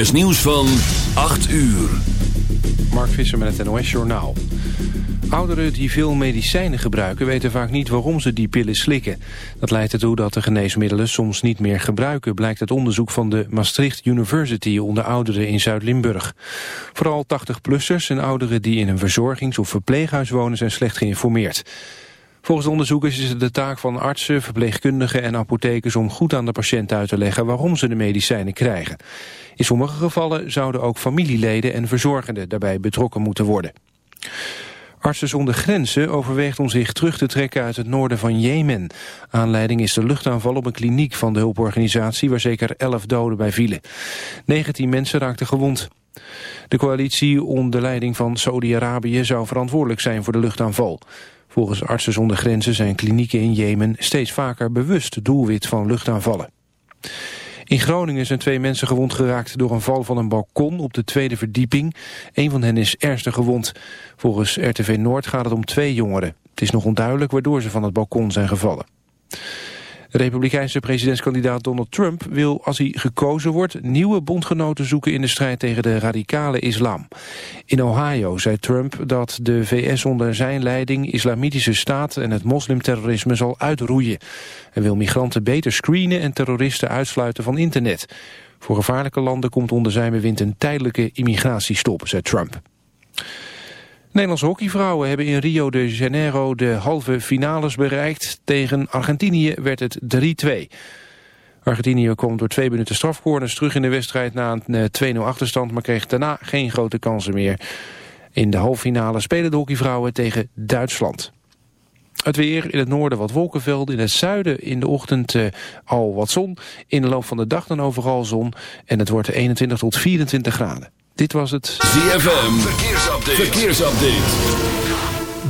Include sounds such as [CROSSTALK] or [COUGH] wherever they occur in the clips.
is nieuws van 8 uur. Mark Visser met het NOS Journaal. Ouderen die veel medicijnen gebruiken weten vaak niet waarom ze die pillen slikken. Dat leidt ertoe dat de geneesmiddelen soms niet meer gebruiken... blijkt uit onderzoek van de Maastricht University onder ouderen in Zuid-Limburg. Vooral 80-plussers en ouderen die in een verzorgings- of verpleeghuis wonen... zijn slecht geïnformeerd. Volgens de onderzoekers is het de taak van artsen, verpleegkundigen en apothekers om goed aan de patiënt uit te leggen waarom ze de medicijnen krijgen. In sommige gevallen zouden ook familieleden en verzorgenden daarbij betrokken moeten worden. Artsen zonder grenzen overweegt om zich terug te trekken uit het noorden van Jemen. Aanleiding is de luchtaanval op een kliniek van de hulporganisatie waar zeker 11 doden bij vielen. 19 mensen raakten gewond. De coalitie onder leiding van Saudi-Arabië zou verantwoordelijk zijn voor de luchtaanval. Volgens Artsen zonder Grenzen zijn klinieken in Jemen steeds vaker bewust doelwit van luchtaanvallen. In Groningen zijn twee mensen gewond geraakt door een val van een balkon op de tweede verdieping. Een van hen is ernstig gewond. Volgens RTV Noord gaat het om twee jongeren. Het is nog onduidelijk waardoor ze van het balkon zijn gevallen. Republikeinse presidentskandidaat Donald Trump wil, als hij gekozen wordt, nieuwe bondgenoten zoeken in de strijd tegen de radicale islam. In Ohio zei Trump dat de VS onder zijn leiding islamitische staat en het moslimterrorisme zal uitroeien. Hij wil migranten beter screenen en terroristen uitsluiten van internet. Voor gevaarlijke landen komt onder zijn bewind een tijdelijke immigratiestop, zei Trump. Nederlandse hockeyvrouwen hebben in Rio de Janeiro de halve finales bereikt. Tegen Argentinië werd het 3-2. Argentinië kwam door twee minuten strafcorners terug in de wedstrijd na een 2-0 eh, achterstand, maar kreeg daarna geen grote kansen meer. In de halve finale spelen de hockeyvrouwen tegen Duitsland. Het weer, in het noorden wat wolkenvelden, in het zuiden in de ochtend uh, al wat zon. In de loop van de dag dan overal zon en het wordt 21 tot 24 graden. Dit was het ZFM Verkeersupdate. Verkeersupdate.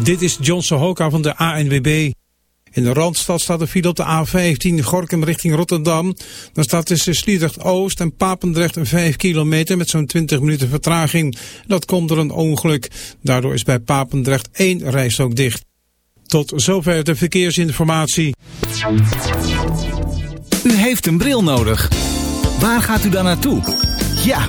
Dit is John Sohoka van de ANWB. In de Randstad staat de file op de A15 Gorkum richting Rotterdam. Dan staat tussen Sliedrecht Oost en Papendrecht 5 kilometer met zo'n 20 minuten vertraging. Dat komt door een ongeluk. Daardoor is bij Papendrecht één rijstrook dicht. Tot zover de verkeersinformatie. U heeft een bril nodig. Waar gaat u dan naartoe? Ja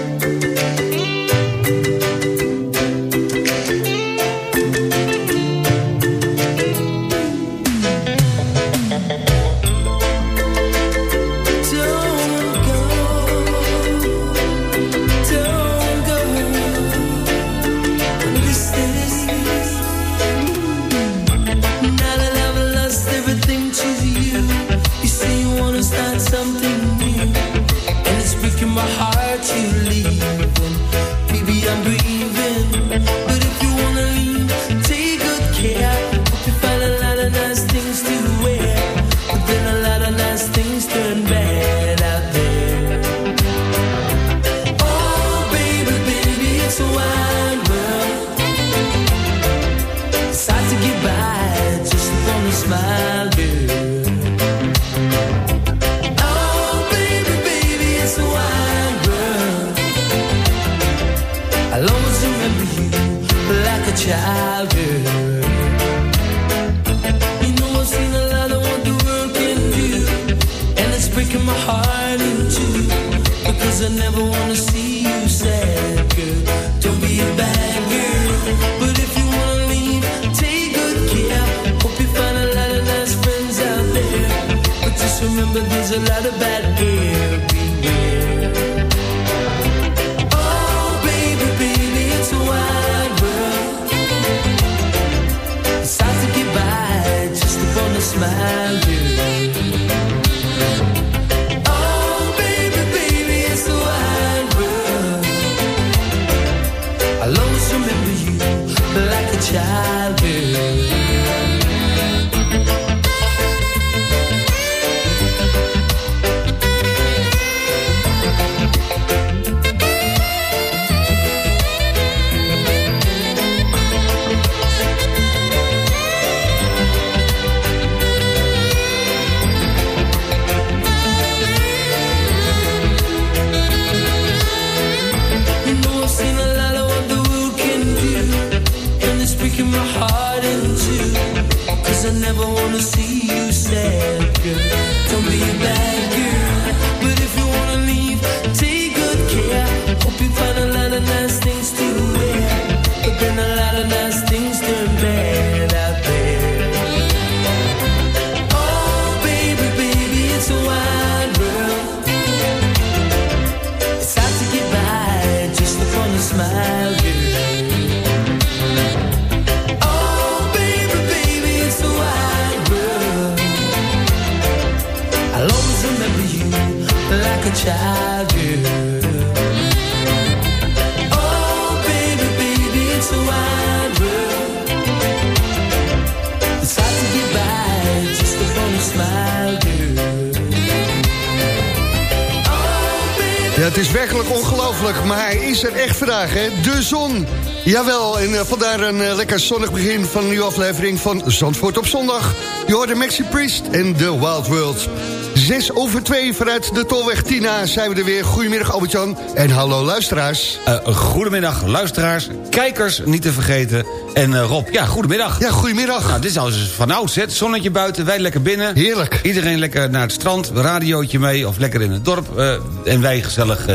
De zon. Jawel, en uh, vandaar een uh, lekker zonnig begin van een nieuwe aflevering van Zandvoort op zondag. Je hoort de Maxi Priest en The Wild World. Zes over twee vanuit de Tolweg Tina zijn we er weer. Goedemiddag Albert-Jan en hallo luisteraars. Uh, goedemiddag luisteraars, kijkers niet te vergeten. En uh, Rob, ja, goedemiddag. Ja, goedemiddag. Nou, dit is al van ouds, het zonnetje buiten, wij lekker binnen. Heerlijk. Iedereen lekker naar het strand, radiootje mee of lekker in het dorp. Uh, en wij gezellig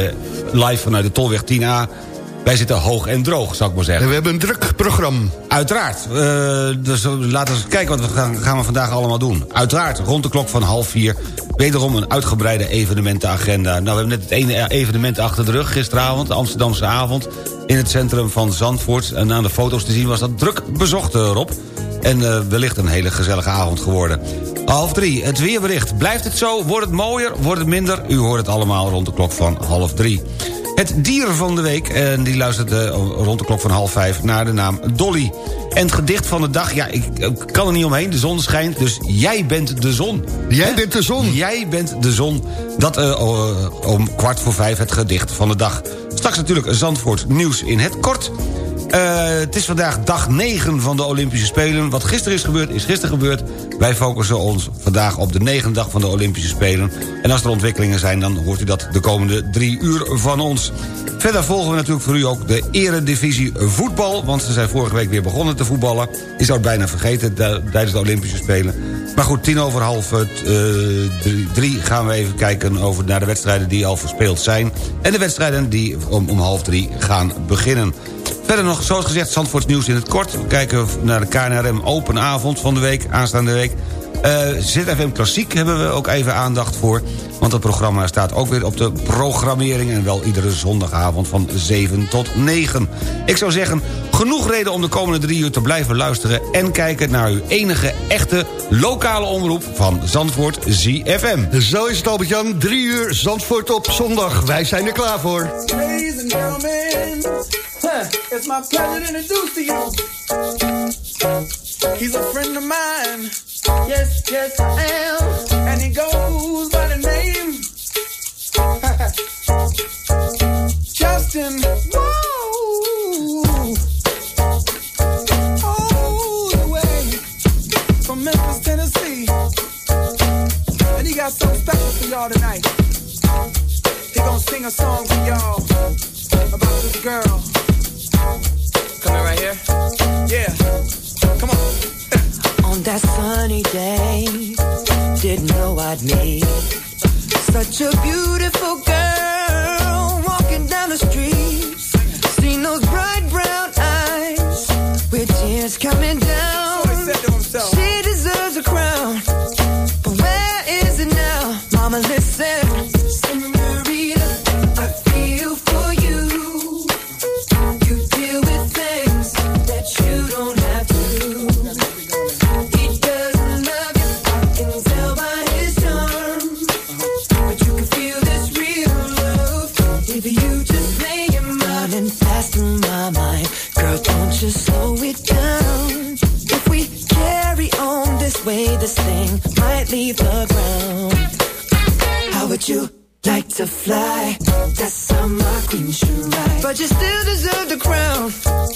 live vanuit de Tolweg 10A wij zitten hoog en droog, zou ik maar zeggen. En we hebben een druk programma. Uiteraard. Uh, dus laten we eens kijken wat we gaan, gaan we vandaag allemaal doen. Uiteraard, rond de klok van half vier... wederom een uitgebreide evenementenagenda. Nou, we hebben net het ene evenement achter de rug gisteravond... de Amsterdamse avond in het centrum van Zandvoort. En aan de foto's te zien was dat druk bezocht, eh, Rob. En uh, wellicht een hele gezellige avond geworden. Half drie, het weerbericht. Blijft het zo? Wordt het mooier? Wordt het minder? U hoort het allemaal rond de klok van half drie. Het dier van de week, en die luistert uh, rond de klok van half vijf... naar de naam Dolly. En het gedicht van de dag, ja, ik, kan er niet omheen. De zon schijnt, dus jij bent de zon. Jij bent de zon. Jij bent de zon. Dat uh, om kwart voor vijf het gedicht van de dag. Straks natuurlijk Zandvoort nieuws in het kort... Uh, het is vandaag dag 9 van de Olympische Spelen. Wat gisteren is gebeurd, is gisteren gebeurd. Wij focussen ons vandaag op de negende dag van de Olympische Spelen. En als er ontwikkelingen zijn, dan hoort u dat de komende drie uur van ons. Verder volgen we natuurlijk voor u ook de eredivisie voetbal... want ze zijn vorige week weer begonnen te voetballen. Zou het bijna vergeten tijdens de Olympische Spelen. Maar goed, tien over half uh, drie gaan we even kijken over naar de wedstrijden die al verspeeld zijn. En de wedstrijden die om, om half drie gaan beginnen. Verder nog, zoals gezegd, Zandvoorts nieuws in het kort. We kijken naar de KNRM Open Avond van de week, aanstaande week. Uh, eh, ZFM Klassiek hebben we ook even aandacht voor. Want het programma staat ook weer op de programmering... en wel iedere zondagavond van 7 tot 9. Ik zou zeggen, genoeg reden om de komende drie uur te blijven luisteren... en kijken naar uw enige echte lokale omroep van Zandvoort ZFM. Zo is het Albert-Jan, drie uur Zandvoort op zondag. Wij zijn er klaar voor. It's my pleasure to introduce to you. He's a friend of mine. Yes, yes, I am. And he goes by the name [LAUGHS] Justin. Whoa. All the way from Memphis, Tennessee. And he got special for y'all tonight. He gonna sing a song for y'all about this girl. That sunny day, didn't know I'd meet such a beautiful girl walking down the street. Seen those bright brown eyes with tears coming down. Leave the ground. How would you like to fly? That's how my queen should ride. But you still deserve the crown.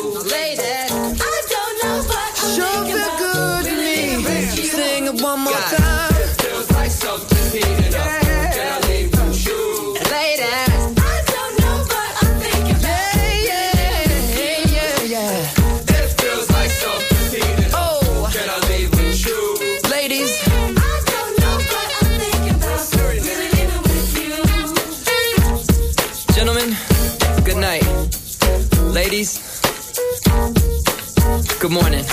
Good morning.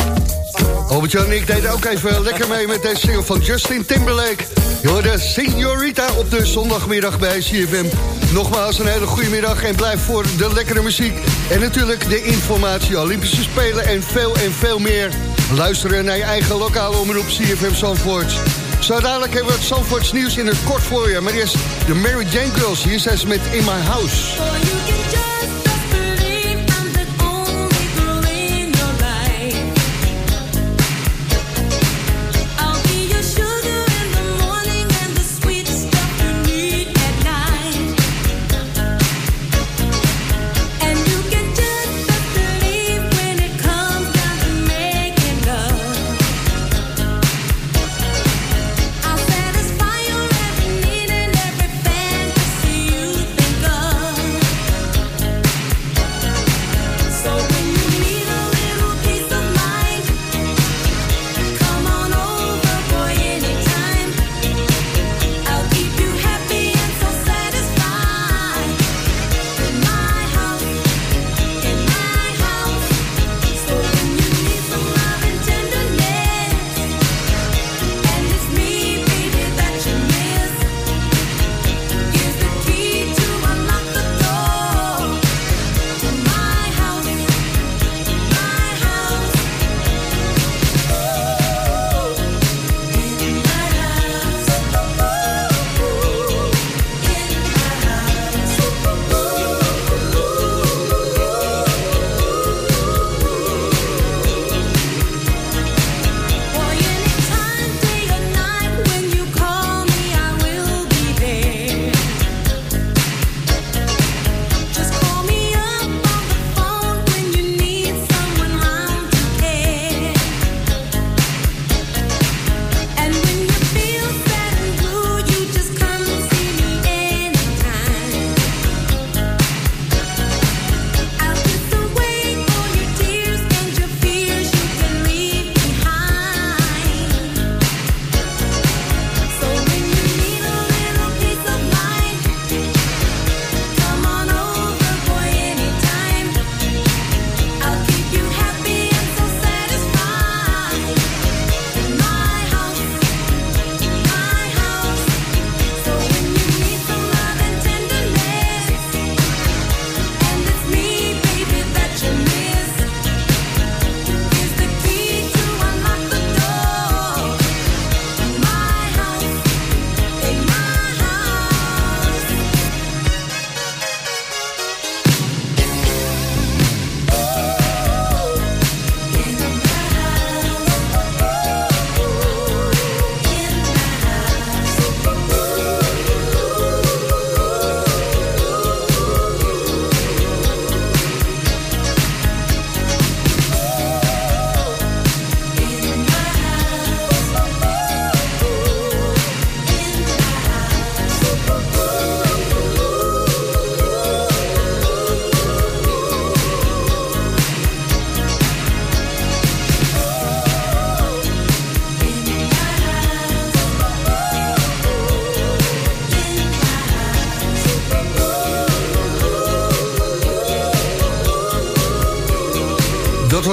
Albert-Jan en ik deden ook even lekker mee met deze single van Justin Timberlake. Je hoorde Signorita op de zondagmiddag bij CFM. Nogmaals een hele goede middag en blijf voor de lekkere muziek. En natuurlijk de informatie, Olympische Spelen en veel en veel meer. Luisteren naar je eigen lokale omroep CFM Zandvoort. Zo dadelijk hebben we het Zandvoorts nieuws in het kort voor je. Maar eerst de Mary Jane Girls. Hier zijn ze met In My House.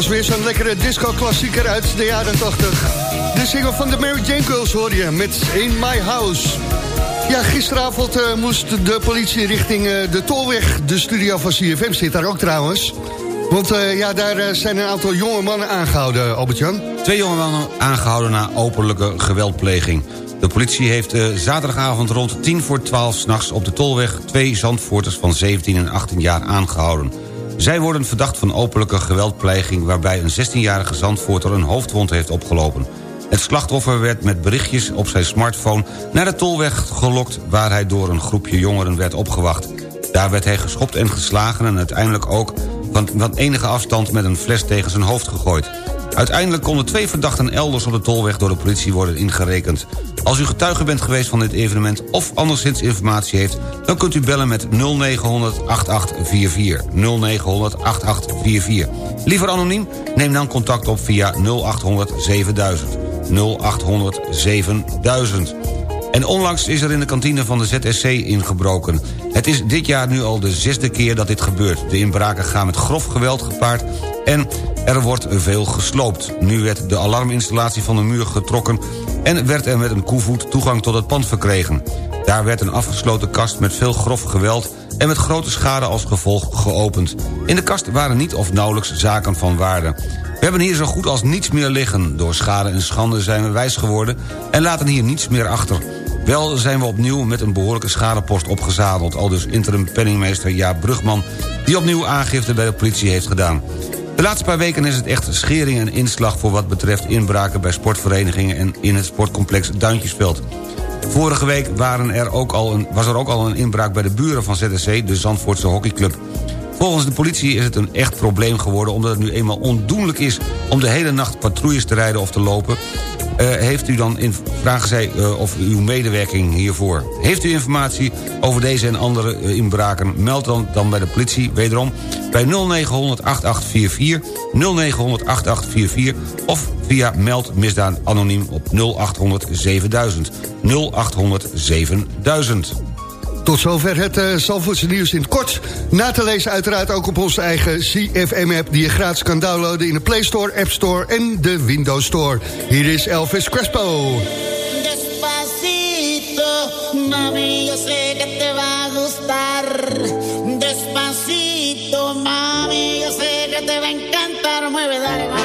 Weer zo'n lekkere disco-klassieker uit de jaren 80. De single van de Mary Jane Girls hoor je met In My House. Ja, gisteravond uh, moest de politie richting uh, de Tolweg. De studio van CFM zit daar ook trouwens. Want uh, ja, daar zijn een aantal jonge mannen aangehouden, Albert-Jan. Twee jonge mannen aangehouden na openlijke geweldpleging. De politie heeft zaterdagavond rond 10 voor 12 s'nachts op de Tolweg... twee Zandvoorters van 17 en 18 jaar aangehouden. Zij worden verdacht van openlijke geweldpleging... waarbij een 16-jarige Zandvoorter een hoofdwond heeft opgelopen. Het slachtoffer werd met berichtjes op zijn smartphone naar de Tolweg gelokt... waar hij door een groepje jongeren werd opgewacht. Daar werd hij geschopt en geslagen en uiteindelijk ook van, van enige afstand met een fles tegen zijn hoofd gegooid. Uiteindelijk konden twee verdachten elders op de tolweg door de politie worden ingerekend. Als u getuige bent geweest van dit evenement of anderszins informatie heeft... dan kunt u bellen met 0900 8844. 0900 8844. Liever anoniem? Neem dan contact op via 0800 7000. 0800 7000. En onlangs is er in de kantine van de ZSC ingebroken. Het is dit jaar nu al de zesde keer dat dit gebeurt. De inbraken gaan met grof geweld gepaard en er wordt veel gesloopt. Nu werd de alarminstallatie van de muur getrokken... en werd er met een koevoet toegang tot het pand verkregen. Daar werd een afgesloten kast met veel grof geweld... en met grote schade als gevolg geopend. In de kast waren niet of nauwelijks zaken van waarde. We hebben hier zo goed als niets meer liggen. Door schade en schande zijn we wijs geworden... en laten hier niets meer achter. Wel zijn we opnieuw met een behoorlijke schadepost opgezadeld... al dus interim penningmeester Jaap Brugman... die opnieuw aangifte bij de politie heeft gedaan. De laatste paar weken is het echt schering en inslag... voor wat betreft inbraken bij sportverenigingen... en in het sportcomplex Duintjesveld. Vorige week waren er ook al een, was er ook al een inbraak bij de buren van ZSC... de Zandvoortse hockeyclub. Volgens de politie is het een echt probleem geworden... omdat het nu eenmaal ondoenlijk is om de hele nacht patrouilles te rijden of te lopen... Uh, heeft u dan in, vragen zij uh, of uw medewerking hiervoor. Heeft u informatie over deze en andere uh, inbraken... meld dan, dan bij de politie, wederom, bij 0900 8844... 0900 8844 of via meld misdaad anoniem op 0800 7000. 0800 7000. Tot zover het uh, Zalvoortse nieuws in het kort. Na te lezen uiteraard ook op onze eigen CFM-app... die je gratis kan downloaden in de Play Store, App Store en de Windows Store. Hier is Elvis Crespo. Despacito, mami, yo sé que te va a gustar. Despacito, mami, yo sé que te va a encantar. Mueve, dale,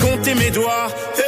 compté mes doigts.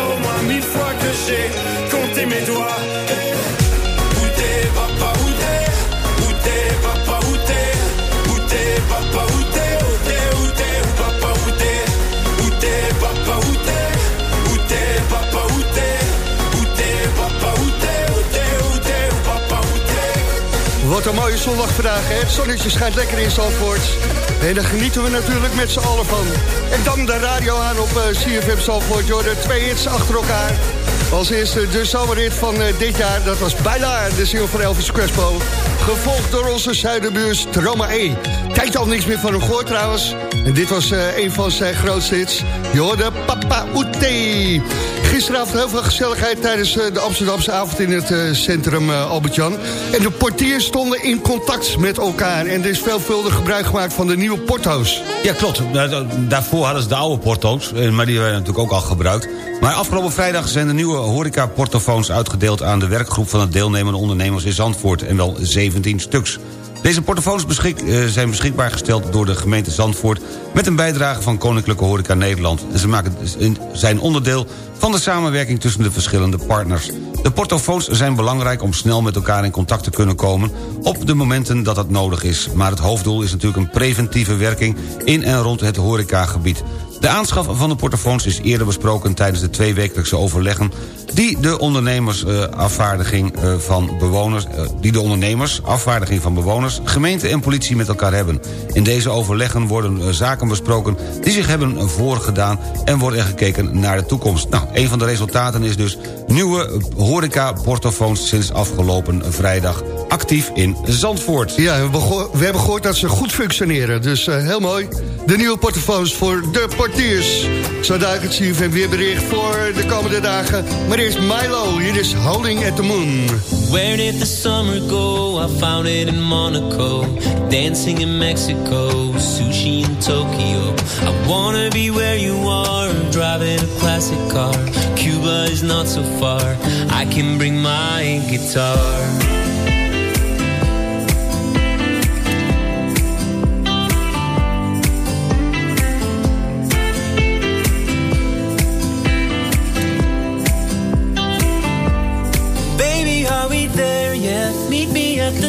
j'ai compté mes doigts. Eh, Où t'es papa, où t'es Où t'es papa, où t'es Où t'es papa, où t'es Où t'es, où t'es, où papa, où t'es Où t'es papa, où t'es Où papa, où Wat een mooie zondag vandaag, hè? Het zonnetje schijnt lekker in Zandvoort. En daar genieten we natuurlijk met z'n allen van. En dan de radio aan op eh, CFM Zandvoort. Hoorde twee hits achter elkaar. Als eerste de zomerrit van eh, dit jaar. Dat was bijna de single van Elvis Crespo. Gevolgd door onze zuidenbuurs Troma E. Tijd al niks meer van hem gehoord trouwens. En dit was eh, een van zijn grootste hits. Je Papa Oete. Gisteravond heel veel gezelligheid tijdens eh, de Amsterdamse avond in het eh, centrum Albert-Jan. En de portiers stonden in contact met elkaar. En er is veelvuldig gebruik gemaakt van de nieuwe porto's. Ja, klopt. Da- da- Daarvoor hadden ze de oude porto's, maar die werden natuurlijk ook al gebruikt. Maar afgelopen vrijdag zijn de nieuwe horeca-portofoons uitgedeeld... aan de werkgroep van het deelnemende ondernemers in Zandvoort... en wel 17 stuks. Deze portofoons eh, zijn beschikbaar gesteld door de gemeente Zandvoort... met een bijdrage van Koninklijke Horeca Nederland. En ze maken, zijn onderdeel van de samenwerking tussen de verschillende partners. De portofoons zijn belangrijk om snel met elkaar in contact te kunnen komen... op de momenten dat dat nodig is. Maar het hoofddoel is natuurlijk een preventieve werking... in en rond het horecagebied. De aanschaf van de portofoons is eerder besproken tijdens de tweewekelijkse overleggen... die de ondernemers eh, eh, van bewoners, eh, die de ondernemers, afvaardiging van bewoners, gemeente en politie met elkaar hebben. In deze overleggen worden zaken besproken die zich hebben voorgedaan en wordt er gekeken naar de toekomst. Nou, een van de resultaten is dus nieuwe horeca-portofoons sinds afgelopen vrijdag actief in Zandvoort. Ja, we, hebben gehoord dat ze goed functioneren. Dus heel mooi. De nieuwe portofoons voor de portiers. Zo duik het CFM weer bericht voor de komende dagen. Maar eerst Milo, hier is Holding at the Moon. Where did the summer go? I found it in Monaco. dancing in Mexico, sushi in Tokyo. I wanna be where you are, driving a classic car. Cuba is not so far, I can bring my guitar.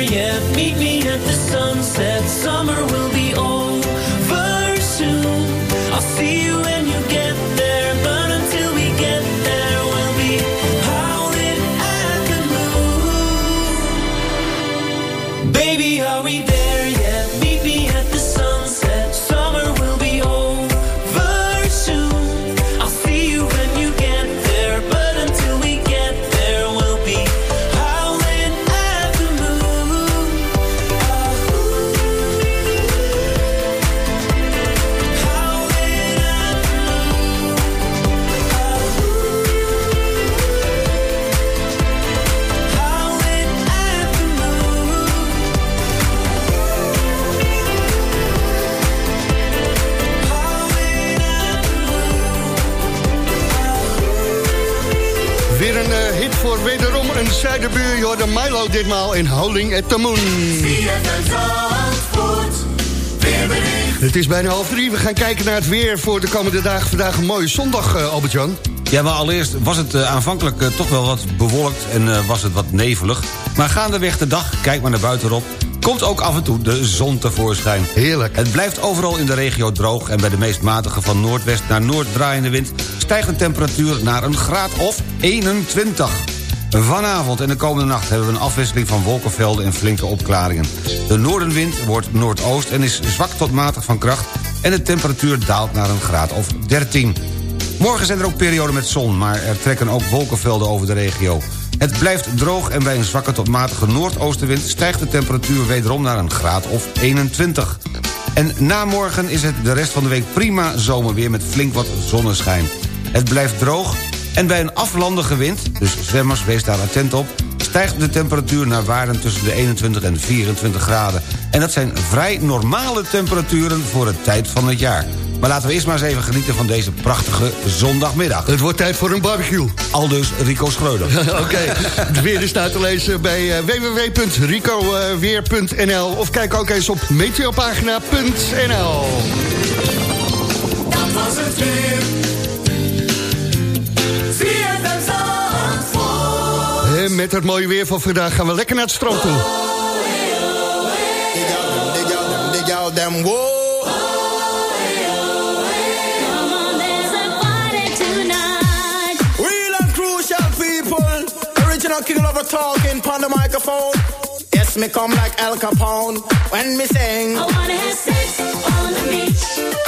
yet? Meet me at the sunset. Summer will be over Milo ditmaal in Holding at the Moon. Het is bijna half drie. We gaan kijken naar het weer voor de komende dagen. Vandaag een mooie zondag, uh, Albert-Jan. Ja, maar allereerst was het uh, aanvankelijk uh, toch wel wat bewolkt en was het wat nevelig. Maar gaandeweg de dag, kijk maar naar buitenop komt ook af en toe de zon tevoorschijn. Heerlijk. Het blijft overal in de regio droog... en bij de meest matige van noordwest naar noord draaiende wind... stijgt de temperatuur naar een graad of 21. Vanavond en de komende nacht hebben we een afwisseling van wolkenvelden en flinke opklaringen. De noordenwind wordt noordoost en is zwak tot matig van kracht... en de temperatuur daalt naar een graad of 13. Morgen zijn er ook perioden met zon, maar er trekken ook wolkenvelden over de regio. Het blijft droog en bij een zwakke tot matige noordoostenwind... stijgt de temperatuur wederom naar een graad of 21. En na morgen is het de rest van de week prima zomerweer... met flink wat zonneschijn. Het blijft droog en bij een aflandige wind, dus zwemmers, wees daar attent op... stijgt de temperatuur naar waarden tussen de 21 en 24 graden. En dat zijn vrij normale temperaturen voor de tijd van het jaar. Maar laten we eerst maar eens even genieten van deze prachtige zondagmiddag. Het wordt tijd voor een barbecue. Aldus Rico Schreuder. [LAUGHS] Oké, het weer is te lezen bij uh, www.ricoweer.nl of kijk ook eens op meteopagina.nl. Dat was het weer. Met het mooie weer van vandaag gaan we lekker naar het strand toe. King lover talking on the microphone. Yes, me come like Al Capone when me sing. I wanna have sex on the beach.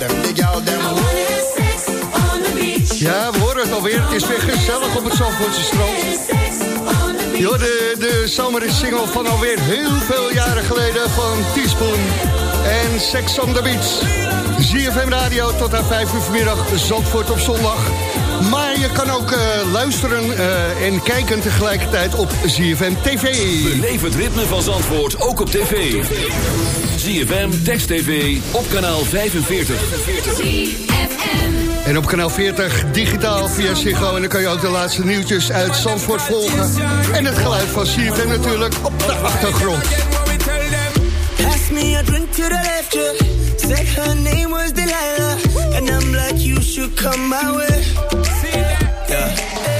them, dig out them, I wanna have sex on the beach. Ja, we horen het alweer. Het is weer gezellig op het Zandvoortse strand. Je hoorde de zomerse single van alweer heel veel jaren geleden van Teaspoon en Sex on the Beach. ZFM Radio tot aan 5 uur vanmiddag, Zandvoort op zondag. Maar je kan ook eh, luisteren eh, en kijken tegelijkertijd op ZFM TV. Beleef het ritme van Zandvoort ook op tv. ZFM, Text TV, op kanaal 45. En op kanaal 40 digitaal via Ziggo. En dan kan je ook de laatste nieuwtjes uit Zandvoort volgen. En het geluid van CFM natuurlijk op de achtergrond. Me a drink to the left, yeah. Said her name was Delilah. And I'm like, you should come my way. See that? Yeah.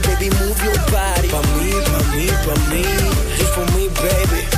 baby move your body. Pa' mí, pa' mí, pa' mí. Just for me, baby.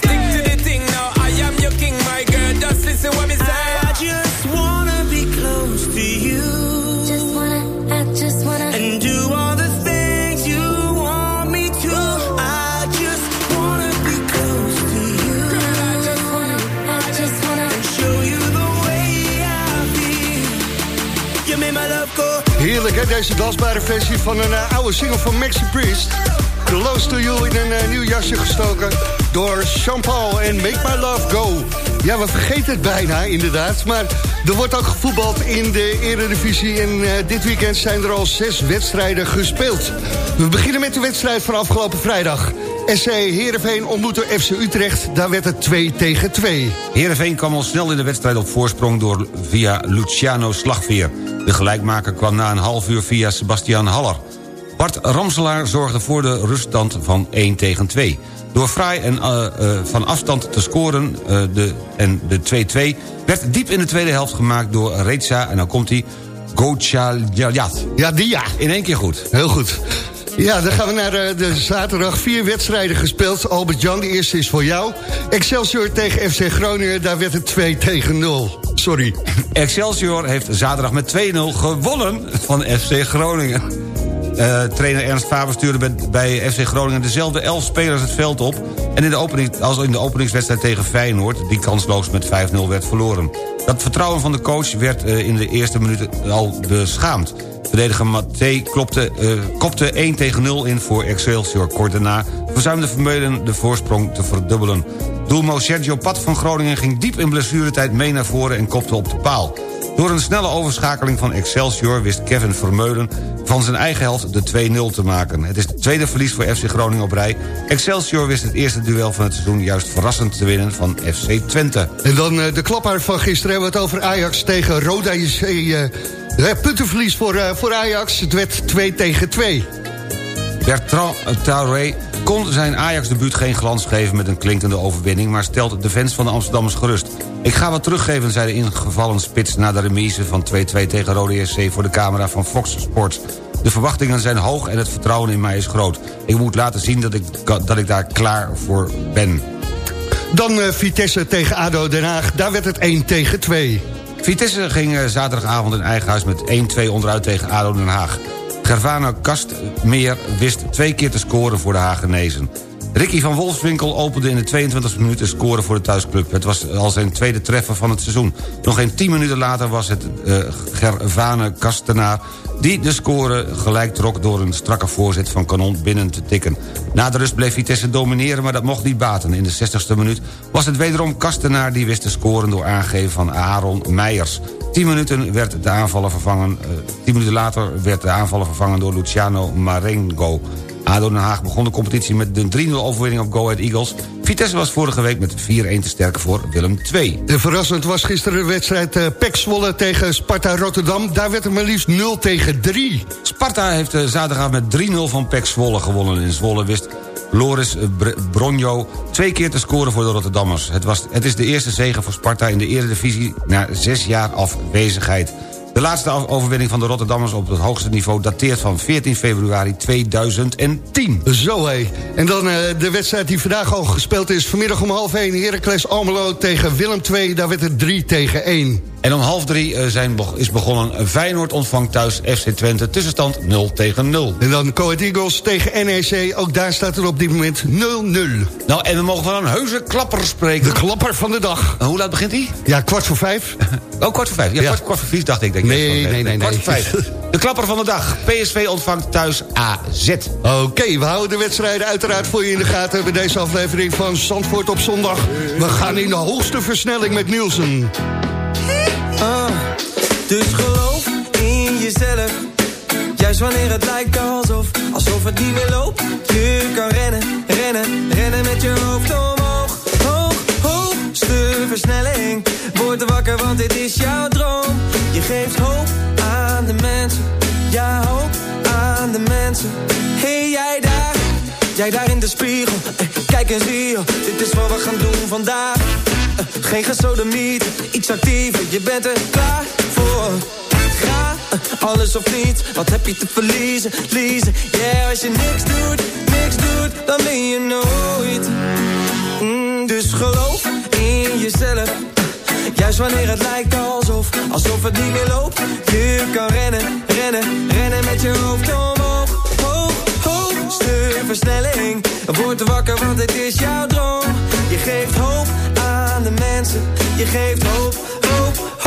your king, my girl. Just listen what me say. I just wanna be close to you. Just wanna, I just wanna. And do all the things you want me to. I just wanna be close to you. I just wanna, I just wanna. And show you the way I feel. You made my love go. Heerlijk, hè? Deze dansbare versie van een eh, oude single van Maxi Priest. Close to You in een eh, nieuw jasje gestoken door Jean-Paul en Make My Love Go. Ja, we vergeten het bijna, inderdaad. Maar er wordt ook gevoetbald in de Eredivisie. En eh, dit weekend zijn er al zes wedstrijden gespeeld. We beginnen met de wedstrijd van afgelopen vrijdag. SC Heerenveen ontmoette FC Utrecht. Daar werd het 2 tegen 2. Heerenveen kwam al snel in de wedstrijd op voorsprong door via Luciano Slagveer. De gelijkmaker kwam na een half uur via Sebastian Haller. Bart Ramselaar zorgde voor de ruststand van 1 tegen 2. Door fraai en eh, eh, van afstand te scoren eh, de, en de 2-2... werd diep in de tweede helft gemaakt door Reza... en dan komt hij, Gochaljat. Ja, die ja. In één keer goed. Heel goed. Ja, dan gaan we naar de zaterdag. Vier wedstrijden gespeeld. Albert-Jan, de eerste is voor jou. Excelsior tegen FC Groningen, daar werd het 2 tegen 0. Sorry. [LAUGHS] Excelsior heeft zaterdag met 2-0 gewonnen van FC Groningen. Eh, trainer Ernst Faber stuurde bij- FC Groningen dezelfde elf spelers het veld op... En in de opening, als in de openingswedstrijd tegen Feyenoord... die kansloos met 5-0 werd verloren. Dat vertrouwen van de coach werd eh, in de eerste minuten al beschaamd. Verdediger Mathé klopte, eh, kopte 1 tegen 0 in voor Excelsior. Kort daarna verzuimde Vermeulen de voorsprong te verdubbelen. Doelmo Sergio Pat van Groningen ging diep in blessuretijd mee naar voren... en kopte op de paal. Door een snelle overschakeling van Excelsior wist Kevin Vermeulen van zijn eigen helft de 2-0 te maken. Het is het tweede verlies voor FC Groningen op rij. Excelsior wist het eerste duel van het seizoen juist verrassend te winnen van FC Twente. En dan eh, de klapper van gisteren hebben we het over Ajax tegen Roda JC. eh, eh, puntenverlies voor, voor Ajax. Het werd 2 tegen 2. Bertrand Traoré kon zijn Ajax-debuut geen glans geven met een klinkende overwinning... maar stelt de fans van de Amsterdammers gerust. Ik ga wat teruggeven, zei de ingevallen spits... na de remise van 2-2 tegen Rode SC voor de camera van Fox Sports. De verwachtingen zijn hoog en het vertrouwen in mij is groot. Ik moet laten zien dat ik, dat ik daar klaar voor ben. Dan eh, Vitesse tegen ADO Den Haag. Daar werd het 1 tegen 2. Vitesse ging eh, zaterdagavond in eigen huis met 1-2 onderuit tegen ADO Den Haag. Gervano Kastmeer wist twee keer te scoren voor de Hagenezen. Ricky van Wolfswinkel opende in de 22e minuut te scoren voor de thuisclub. Het was al zijn tweede treffer van het seizoen. Nog geen 10 minuten later was het uh, Gervane Kastenaar... die de score gelijk trok door een strakke voorzet van Kanon binnen te tikken. Na de rust bleef Vitesse domineren, maar dat mocht niet baten. In de 60ste minuut was het wederom Kastenaar die wist te scoren... door aangeven van Aaron Meijers. 10 minuten werd de aanvaller vervangen. Uh, 10 minuten later werd de aanvaller vervangen door Luciano Marengo. ADO Den Haag begon de competitie met de 3-0 overwinning op Go Ahead Eagles. Vitesse was vorige week met 4-1 te sterk voor Willem II. En verrassend was gisteren de wedstrijd uh, Pek Zwolle tegen Sparta Rotterdam. Daar werd het maar liefst 0 tegen 3. Sparta heeft uh, zaterdagavond met 3-0 van Pek Zwolle gewonnen. In Zwolle wist Loris Bronjo twee keer te scoren voor de Rotterdammers. Het, was, het is de eerste zege voor Sparta in de eredivisie na zes jaar afwezigheid. De laatste overwinning van de Rotterdammers op het hoogste niveau... dateert van 14 februari 2010. Zo hé. En dan uh, de wedstrijd die vandaag al gespeeld is. Vanmiddag om half 1 Heracles Almelo tegen Willem II. Daar werd het 3 tegen 1. En om half drie uh, zijn, is begonnen Feyenoord ontvangt thuis FC Twente. Tussenstand 0 tegen 0. En dan Coed Eagles tegen NEC. Ook daar staat er op dit moment 0-0. Nou, en we mogen van een heuse klapper spreken. De klapper van de dag. Hoe laat begint hij? Ja, kwart voor vijf. [LAUGHS] oh, kwart voor vijf. Ja, ja. Kwart, kwart, voor vier dacht ik. Denk nee, nee, nee, nee, Kwart voor vijf. De klapper van de dag. PSV ontvangt thuis AZ. Oké, okay, we houden de wedstrijden uiteraard voor je in de gaten... bij deze aflevering van Zandvoort op zondag. We gaan in de hoogste versnelling met Nielsen. Dus geloof in jezelf. Juist wanneer het lijkt alsof, alsof het niet meer loopt. Je kan rennen, rennen, rennen met je hoofd omhoog. Hoog, hoogste versnelling. Word wakker, want dit is jouw droom. Je geeft hoop aan de mensen. Ja, hoop aan de mensen. Hey, jij daar, jij daar in de spiegel. Eh, Kijk eens hier, dit is wat we gaan doen vandaag. Eh, Geen gesodemiet, iets actiever, je bent er klaar Ga, eh, alles of niets, wat heb je te verliezen, liezen. Yeah, als je niks doet, niks doet, dan ben je nooit. Mm, dus geloof in jezelf. Juist wanneer het lijkt alsof, alsof het niet meer loopt. Je kan rennen, rennen, rennen met je hoofd omhoog. Hoog, hoogste versnelling. Word wakker, want het is jouw droom. Je geeft hoop aan de mensen. Je geeft hoop,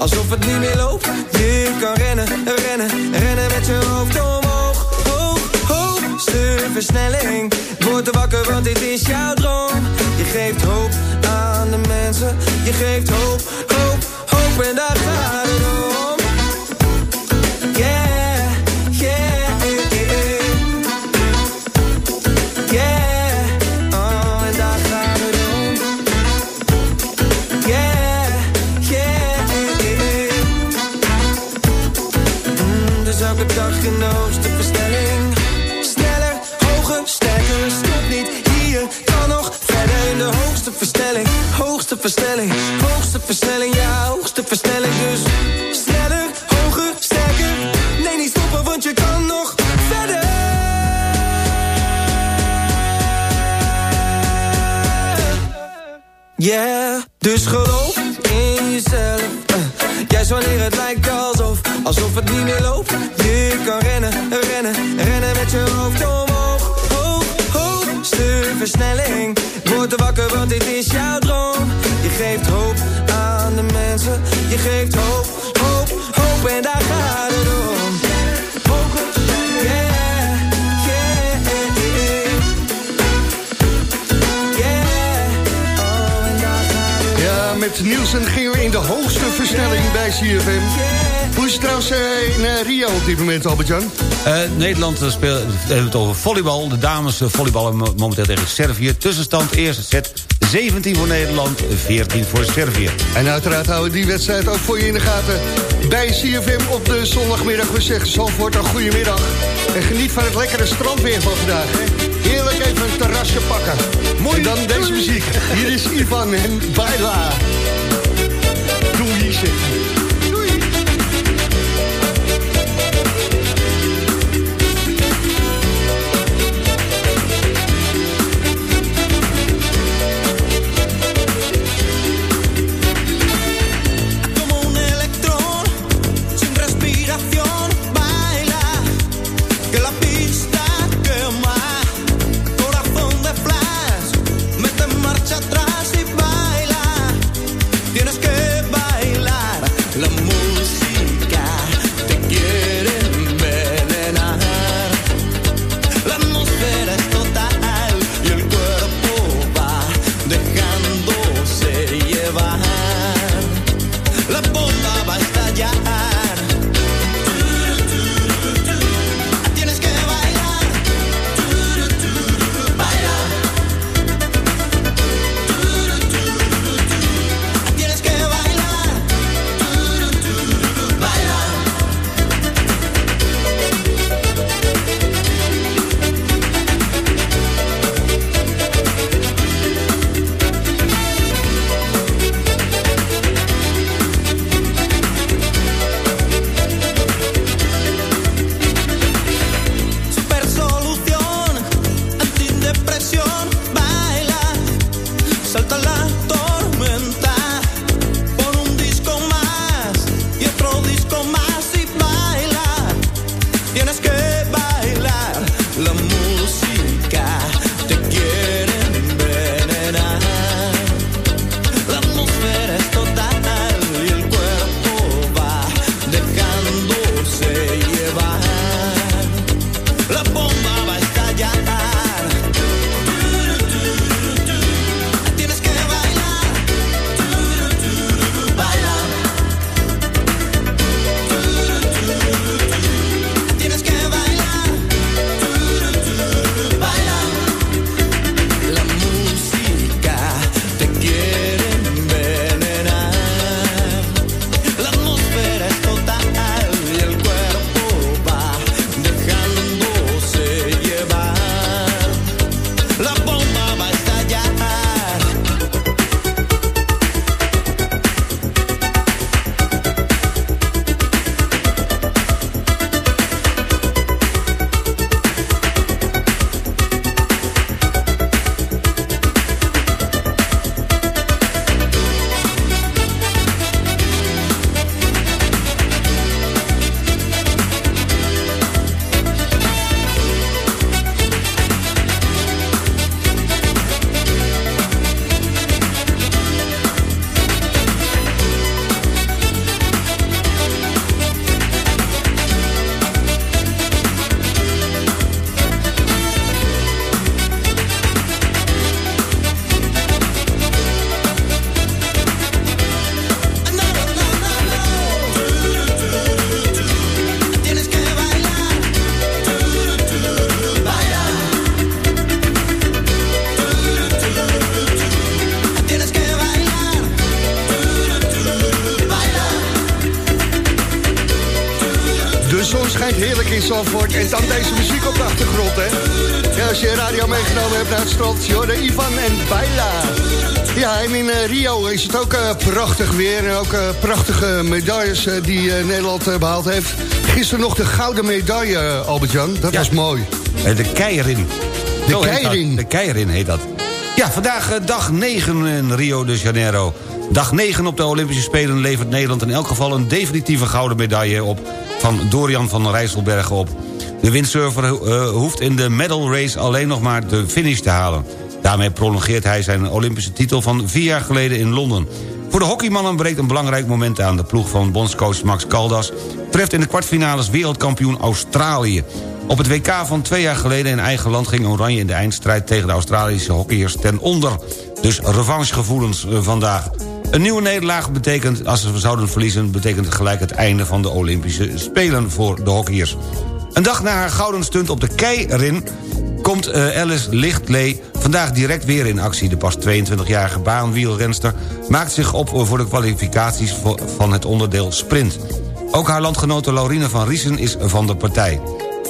alsof het niet meer loopt. Je kan rennen, rennen, rennen met je hoofd omhoog. Hoog, hoogste versnelling Word wakker, want dit is jouw droom. Je geeft hoop aan de mensen. Je geeft hoop, hoop, hoop En daar hoogste versnelling. Sneller, hoger, sterker, stop niet. Hier Kan nog verder de hoogste versnelling Hoogste versnelling, moment, Albert-Jan? Eh, Nederland eh, speelt we hebben het over volleybal. De dames eh, volleyballen mo- momenteel tegen Servië. Tussenstand eerste set 17 voor Nederland, 14 voor Servië. En uiteraard houden we die wedstrijd ook voor je in de gaten. Bij CFM op de zondagmiddag. We zeggen Zandvoort een goedemiddag. En geniet van het lekkere strandweer van vandaag. Hè? Heerlijk even een terrasje pakken. Mooi. En dan deze muziek. Hier is Ivan en Baila. Doei, zeg. Eh, die eh, Nederland eh, behaald heeft. Gisteren nog de gouden medaille, Albert-Jan. Dat was mooi. De Keirin. De Zo. Keirin. De Keirin heet dat. Ja, vandaag dag 9 in Rio de Janeiro. Dag 9 op de Olympische Spelen levert Nederland in elk geval... een definitieve gouden medaille op van Dorian van Rijsselbergen op. De windsurfer hoeft in de medal race alleen nog maar de finish te halen. Daarmee prolongeert hij zijn Olympische titel van vier jaar geleden in Londen. Voor de hockeymannen breekt een belangrijk moment aan. De ploeg van bondscoach Max Caldas treft in de kwartfinales wereldkampioen Australië. Op het WK van twee jaar geleden in eigen land ging Oranje in de eindstrijd tegen de Australische hockeyers ten onder. Dus revanchegevoelens eh, vandaag. Een nieuwe nederlaag betekent, als ze zouden verliezen... betekent gelijk het einde van de Olympische Spelen voor de hockeyers. Een dag na haar gouden stunt op de keirin komt eh, Alice Lichtlee vandaag direct weer in actie. De pas 22-jarige baanwielrenster maakt zich op voor de kwalificaties van het onderdeel sprint. Ook haar landgenote Laurine van Riesen is van de partij.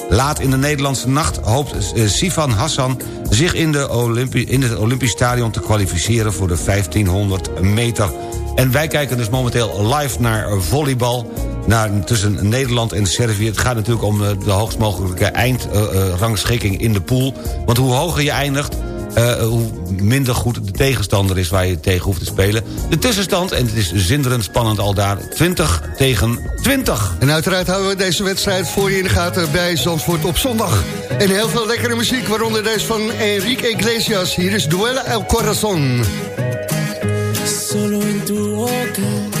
Laat in de Nederlandse nacht hoopt eh, Sifan Hassan zich in, de in het Olympisch Stadion te kwalificeren voor de 1500 meter. En wij kijken dus momenteel live naar volleybal naar, tussen Nederland en Servië. Het gaat natuurlijk om eh, de hoogst mogelijke eindrangschikking in de pool. Want hoe hoger je eindigt, eh, hoe minder goed de tegenstander is waar je tegen hoeft te spelen. De tussenstand, en het is zinderend spannend al daar, 20 tegen 20. En uiteraard houden we deze wedstrijd voor je in de gaten bij Zandvoort op zondag. En heel veel lekkere muziek, waaronder deze van Enrique Iglesias. Hier is Duela El Corazon. Solo en tu boca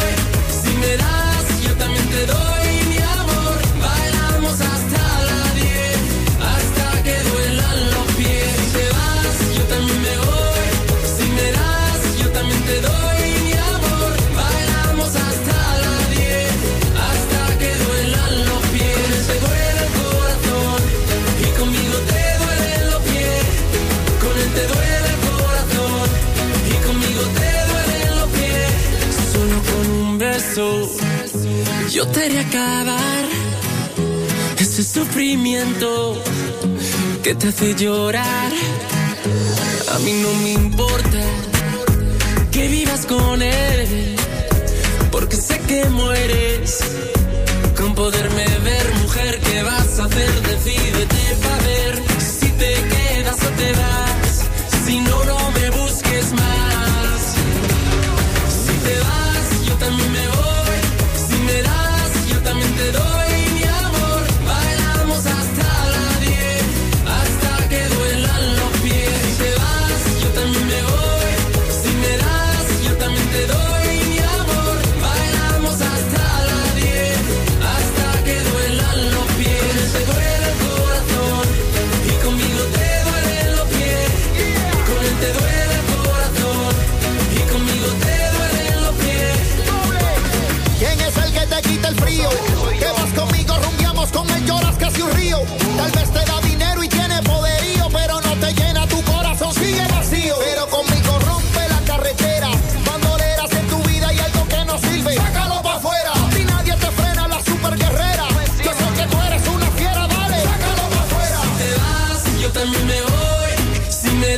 Te hace llorar. A mí no me también me voy. Si me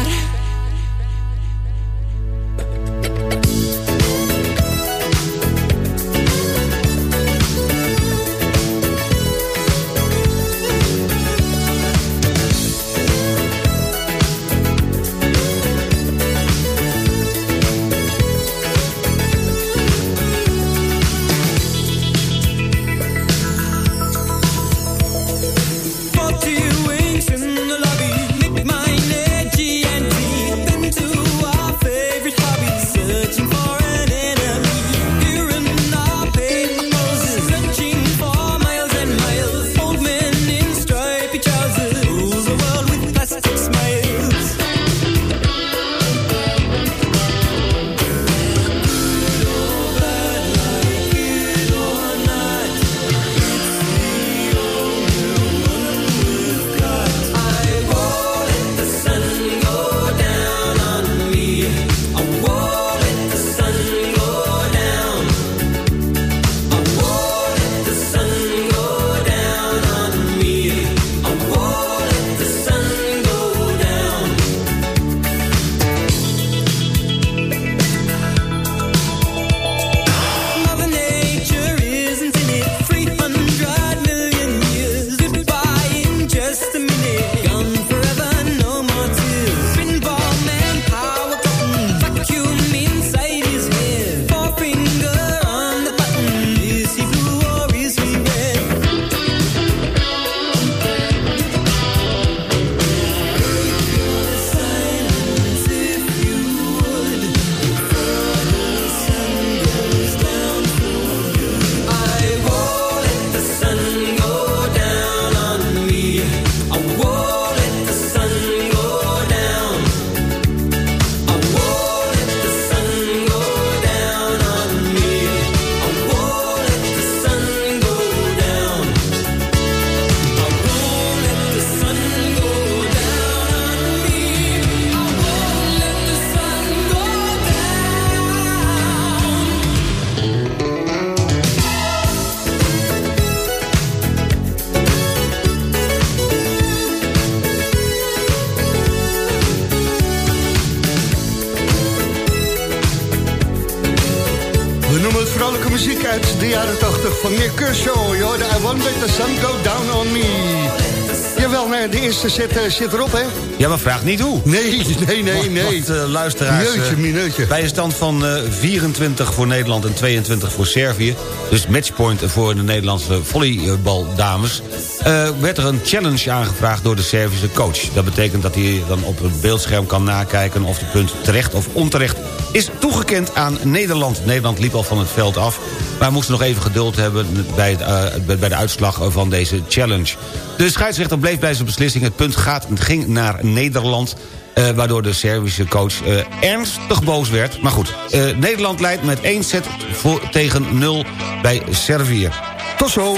De eerste set eh, zit erop, hè? Ja, maar vraag niet hoe. Nee, nee, nee, nee. Want, eh, luisteraars... Mineutje, eh. Bij een stand van eh, 24 voor Nederland en 22 voor Servië... dus matchpoint voor de Nederlandse volleybaldames... werd er een challenge aangevraagd door de Servische coach. Dat betekent dat hij dan op het beeldscherm kan nakijken... of de punt terecht of onterecht is toegekend aan Nederland. Nederland liep al van het veld af... maar moesten nog even geduld hebben bij, eh, bij de uitslag van deze challenge. De scheidsrechter bleef bij zijn beslissing. Het punt gaat, ging naar Nederland... eh, waardoor de Servische coach eh, ernstig boos werd. Maar goed, Nederland leidt met 1 set voor, tegen 0 bij Servië. Tot zo.